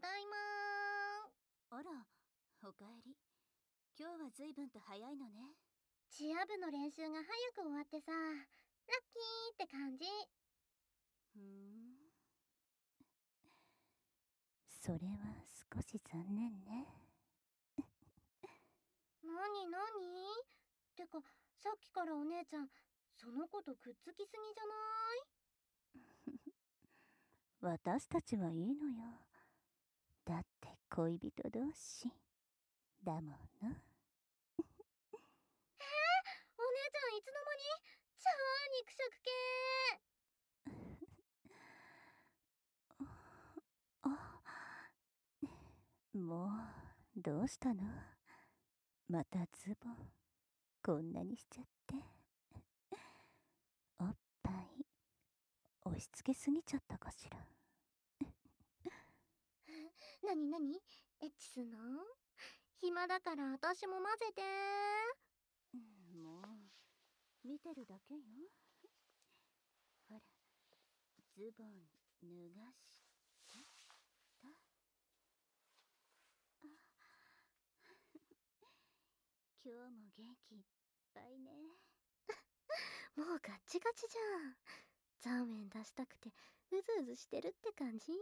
ただいまあらおかえり。今日は随分と早いのね。チア部の練習が早く終わってさラッキーって感じ。ふん。それは少し残念ね。なになに？てかさっきからお姉ちゃんその子とくっつきすぎじゃない？私たちはいいのよ恋人同士。だものえ ー、お姉ちゃんいつの間に超肉食系。もうどうしたの？またズボンこんなにしちゃって。おっぱい押し付けすぎちゃったかしら？なになに？エッチすんの？暇だから私も混ぜて。もう見てるだけよ。ほらズボン脱がして。たあ 今日も元気いっぱいね。もうガッチガチじゃん。ザーメン出したくてうずうずしてるって感じ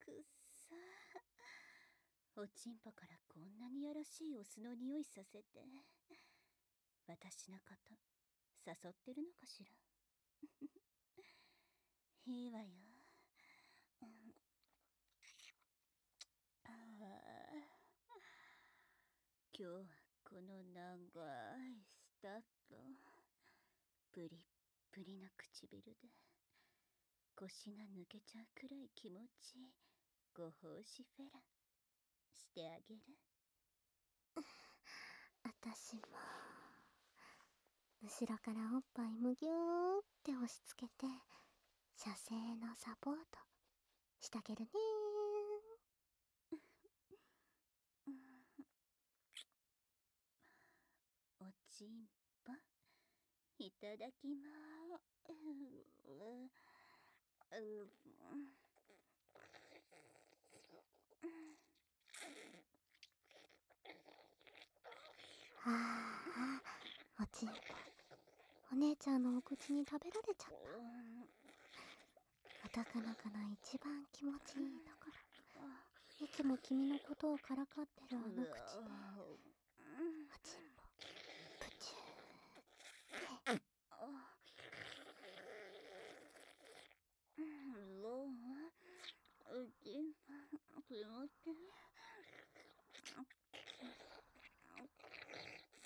くっさおちんぽからこんなによろしいお酢の匂いさせて。私のこと誘ってるのかしら？いいわよ、うん、あ今日はこの長いスタッとプリップリな唇で。腰が抜けちゃうくらい気持ちいい。ご奉仕フェラ。してあげる。私も後ろからおっぱいむぎゅーって押し付けて射精のサポートしてあげるねおちんぽいただきまーああおちんぽお姉ちゃんのお口に食べられちゃった。男の子の一番気持ちいいところ。いつも君のことをからかってるあの口でおちんぽプチューローうちんぽ気持ちいい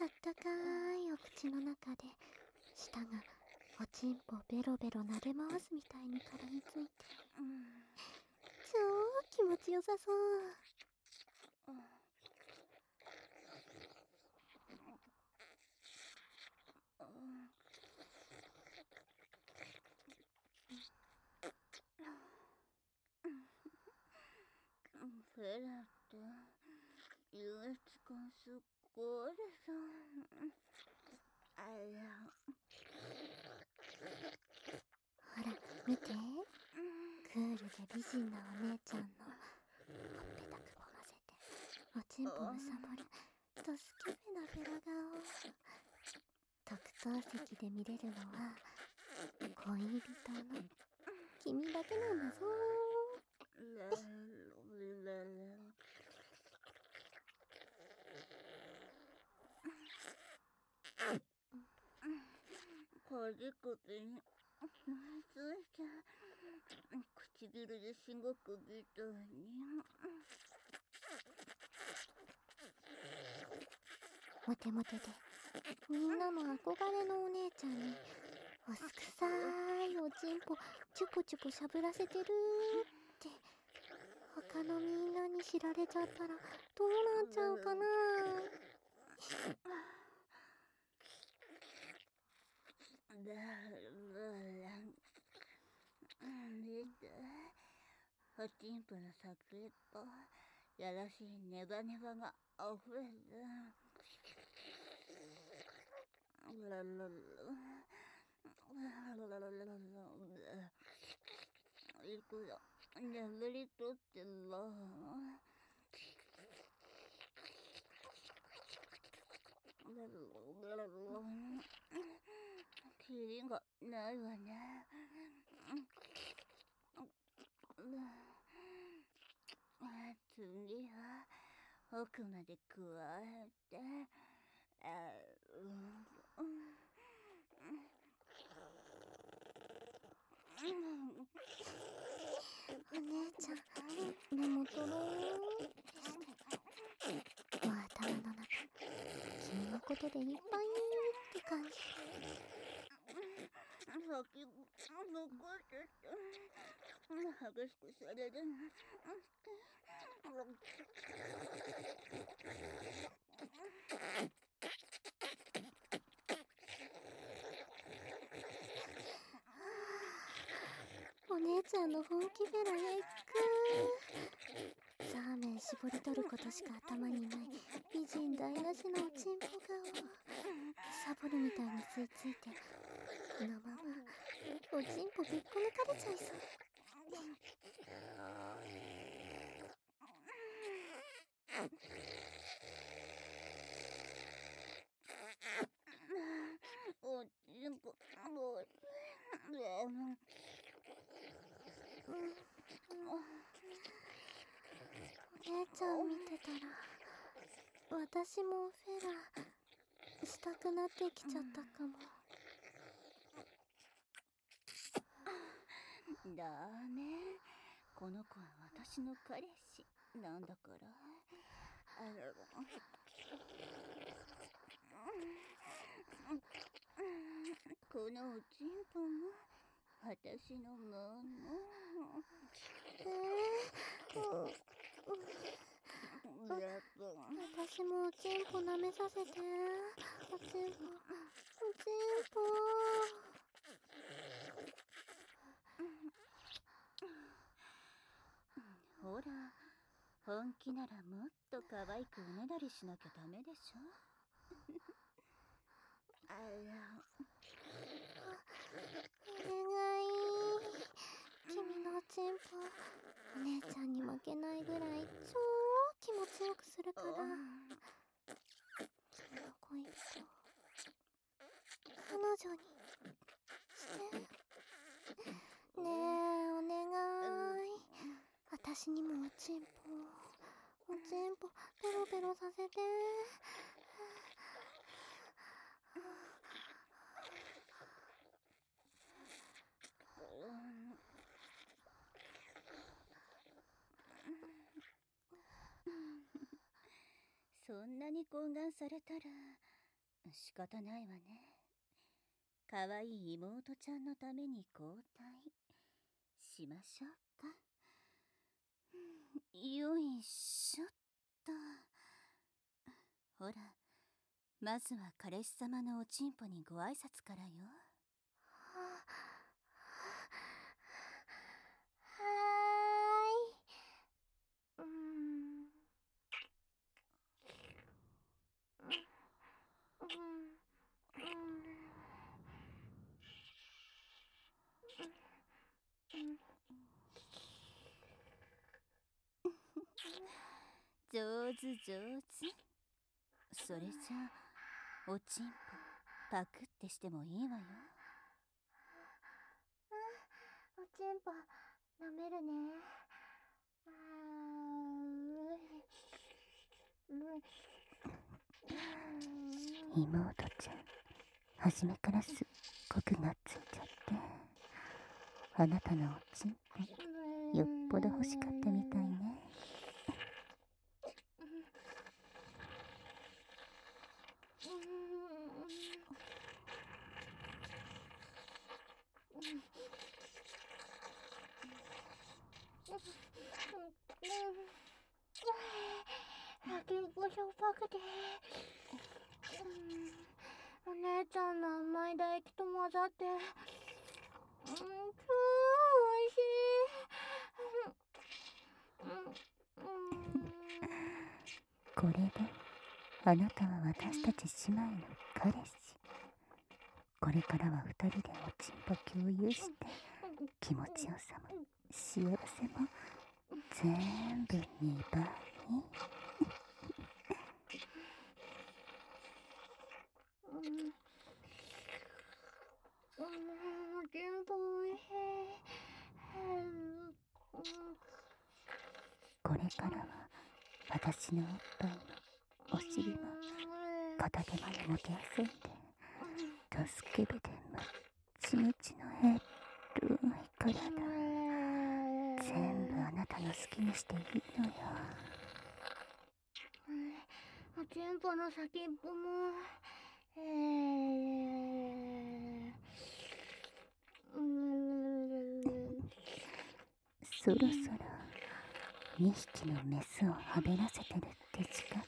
あったかいお口の中で舌がおちんぽベロベロ撫で回すみたいに絡みついて。うん超気持ちよさそう。フェラって優越感すっごいですあらほら見て。クールで美人なお姉ちゃんのほっぺたくぼませておちんぽむさぼるとスケベなフェラ顔。特等席で見れるのは恋人の君だけなんだぞ。ララララこじこじゃう唇でしごくみたいにモテモテで。みんなも憧れのお姉ちゃんにおすくさいおちんぽチュポチュポしゃぶらせてるって。他のみんなに知られちゃったらどうなっちゃうかな。ラ ララ見ておちんぽの先っぽやらしいネバネバが溢れてる。いくら眠りとってんだ。キリがないわね。次は奥まで加えて、あうん、うんお姉ちゃん目もとろーん。ってもう頭の中君のことでいっぱいって感じ。先残してた激しくされる。お姉ちゃんの本気ベラへ行くサーメン絞り取ることしか頭にない美人台無しのおちんぽ顔サボるみたいに吸い付いてこのままおちんぽびっこ抜かれちゃいそう。おちんお姉ちゃん見てたら私もフェラしたくなってきちゃったかも。だね。この子は私の彼氏。なんだから。あらこのおちんぽも。私のも。のえー、私もおちんぽ舐めさせて。おちんぽ。おちんぽ。ほら本気ならもっと可愛くおねだりしなきゃダメでしょ。あらお願い。君のおちんぽお姉ちゃんに負けないぐらい超気持ちよくするから。君の恋人彼女にして。ねえお願い。私にもおちんぽおちんぽペロペロさせて。そんなに懇願されたら仕方ないわね。可愛い妹ちゃんのために交代しましょう。かよいしょっと。ほらまずは彼氏様のおちんぽにご挨拶からよはーい。うーん。うん。上手それじゃあおちんぽパクってしてもいいわよ。おちんぽ舐めるね。あーうう妹ちゃん初めからすっごくなっついちゃって。あなたのおちんぽよっぽど欲しかったみたいね先っぽしょっぱくて、うん、お姉ちゃんの甘い唾液と混ざって、うん、超おいしい。うんうんこれであなたは私たち姉妹の彼氏。これからは二人でおちんぽ共有して気持ちよさも幸せも全部2倍うん、全部おいしい。これからは私のおっぱいもお尻も片手までもてあそんで助けべでむっちむちのヘッルい体全部あなたの好きにしていいのよおちんぽの先っぽも。えーうんそろそろ2匹のメスをはべらせてるって近く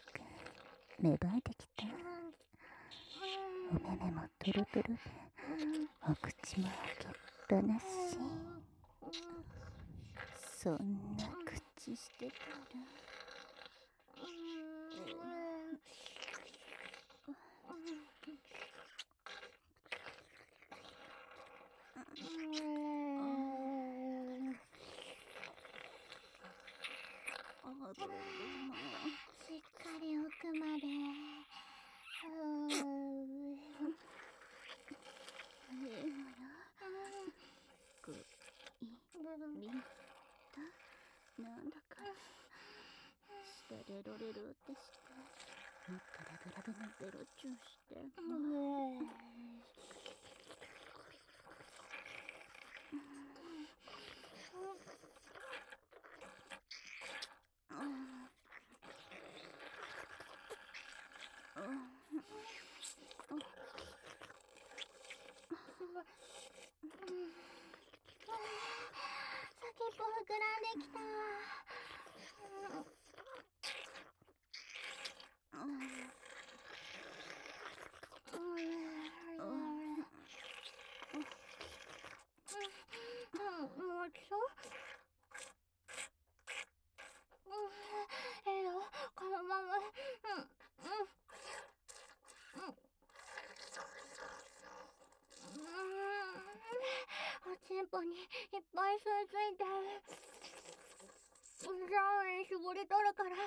芽生えてきたお目目もトロトロでお口も開けっぱなし。そんな口してたらあどうもしっかり奥まで。うんいいのよこいみたなんだかロレロってしてもっとラブラブなベロチューして先っぽ膨らん。できた。うん、もうちょ。うん、ええよ、このまま。ん、うん。うん。うん、おちん。ぽにいっぱい吸い付いてる。ラーメン絞り取るから。うん。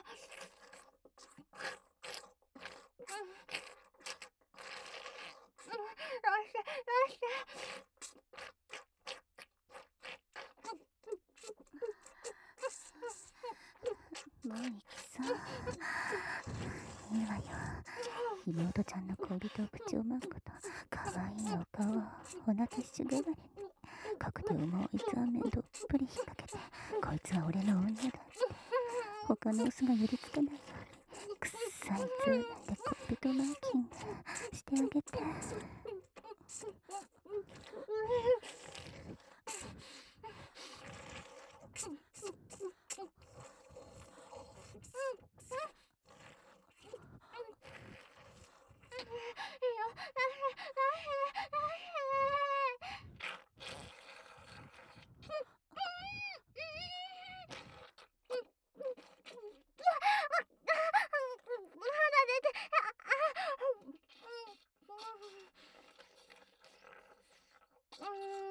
うん、出して、出して。もう行きそういいわよ妹ちゃんの恋人を口をまんこと可愛いお顔を同じ種代わりに角で重いザーメンどっぷり引っ掛けてこいつは俺の女だって他のオスが寄りつかないようにくっさいツーンでコッペとマーキングしてあげていいよ、まだ出て、う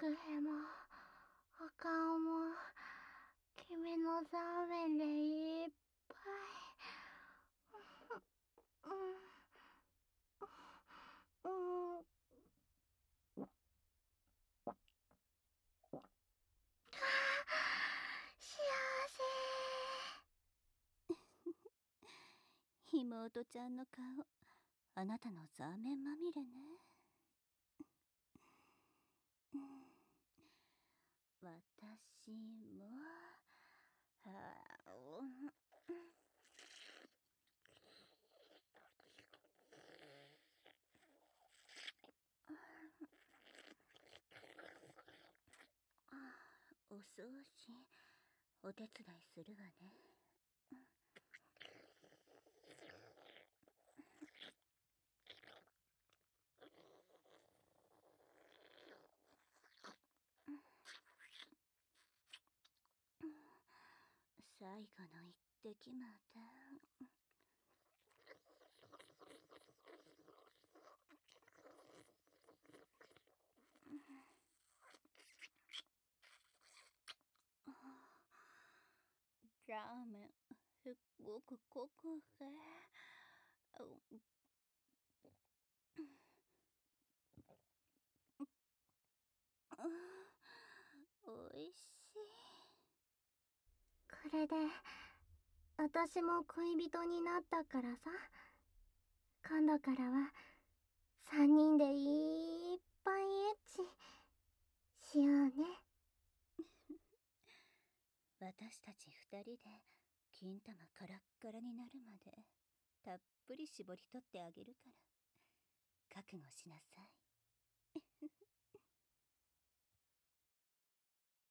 悪へも、お顔も、君のザーメンでいっぱい。うん。うん。幸せ。妹ちゃんの顔あなたのザーメンまみれね私も、あお、お掃除お手伝いするわね。最後の一滴までラーメンすっごく濃くてうんおいしいこれで。私も恋人になったからさ。今度からは3人でいっぱいエッチしようね。私たち二人で金玉カラッカラになるまでたっぷり絞り取ってあげるから。覚悟しなさい。